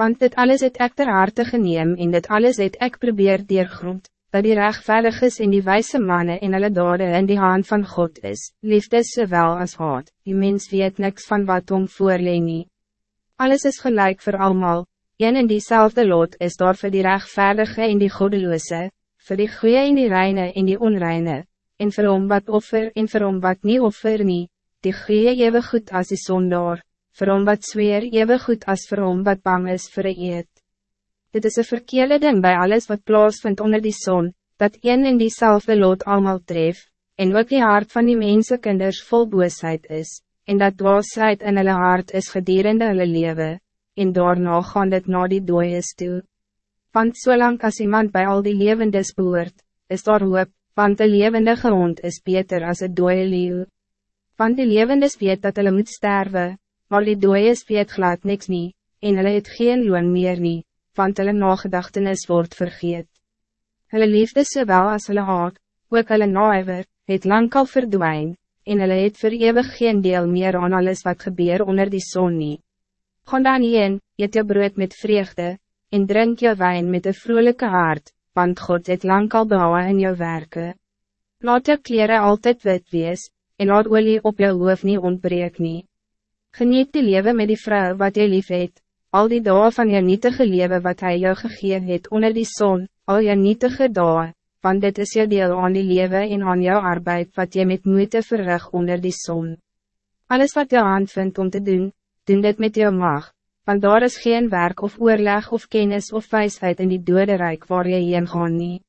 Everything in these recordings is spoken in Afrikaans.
Want dit alles het ek ter harte geneem en dit alles het ek probeer deurgrond, dat die rechtvaardig is en die wijze mannen en hulle dade in die hand van God is, liefde sowel as haat, die mens weet niks van wat om voorleen nie. Alles is gelijk voor allemaal, een en diezelfde lot is daar voor die rechtvaardige en die goddeloze, voor die goeie en die reine en die onreine, en vir hom wat offer en vir hom wat nie offer nie, die goeie ewe goed as die sondaar, vir hom wat zweer ewe goed as vir hom wat bang is vir een eet. Dit is een verkeerde ding bij alles wat plaatsvindt onder die zon, dat een en diezelfde lot allemaal tref, en ook die hart van die mensenkinders vol boosheid is, en dat dwaasheid in hulle hart is gedurende hulle lewe, en daarna gaan dit na die dooies toe. Want zolang als iemand bij al die levendes behoort, is daar hoop, want de levende hond is beter als het dode leeuw. Want die levendes weet dat hulle moet sterven, maar die dooies weet glad niks nie, en hulle het geen loon meer nie, want hulle nagedachtenis wordt vergeet. Hulle liefde sowel as hulle haat, ook hulle naaiver, het lang al verdwijn, en hulle het vir eeuwig geen deel meer aan alles wat gebeur onder die zon nie. Gaan dan heen, eet jou brood met vreugde, en drink jou wijn met een vrolijke hart, want God het lang al behouwe in jou werken. Laat jou kleren altijd wit wees, en laat olie op jou hoof niet ontbreek nie. Geniet die leven met die vrouw wat jy lief het, al die dagen van jou nietige leven wat hij jou gegeven het onder die zon, al jou nietige dagen, want dit is jou deel aan die leven en aan jou arbeid wat je met moeite verrig onder die zon. Alles wat jou hand vindt om te doen, doen dit met jou mag, want daar is geen werk of oorleg of kennis of wijsheid in die dode rijk waar jy heen gaan nie.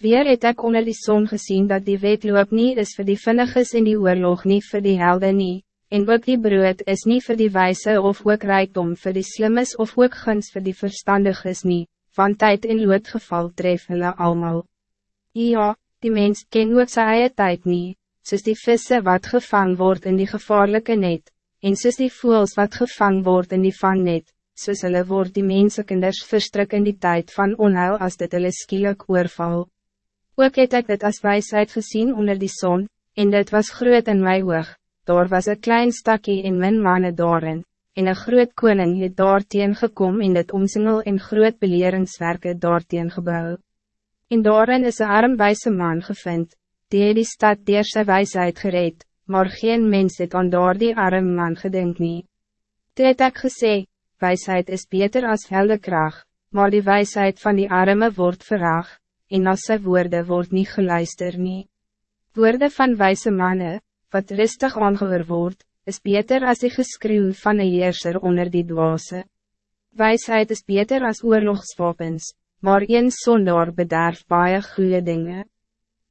Weer het ek onder die zon gezien dat die wetloop niet is voor die vinniges in die oorlog niet voor die helden nie, en ook die brood is niet voor die wijze of ook rijkdom voor die slimmes of ook guns voor die verstandiges nie, van tijd in loodgeval tref hulle allemaal. Ja, die mens ken ook sy eie tyd nie, soos die visse wat gevang wordt in die gevaarlijke net, en soos die voels wat gevang wordt in die vangnet, soos hulle word die mensekinders verstrik in die tijd van onheil als dit hulle skielik oorval. Ook het ek dit as wijsheid gezien onder die zon, en dit was groot in my oog, daar was een klein stakkie en min manne daarin, en een groot koning het daarteen gekom en dit omsingel en groot beleringswerke daarteen gebouw. En daarin is een arm wijze man gevind, die die stad deer sy wijsheid gereed, maar geen mens het aan daar die arm man gedink nie. Toe het ek gesê, wijsheid is beter als helde kracht, maar die wijsheid van die arme wordt verraag, en als sy woorde wordt niet geluister nie. Woorde van wijze mannen, wat rustig aangehoor word, is beter als die geskreeuw van een heerser onder die dwaase. Wijsheid is beter als oorlogswapens, maar een zondaar bederf baie goede dingen.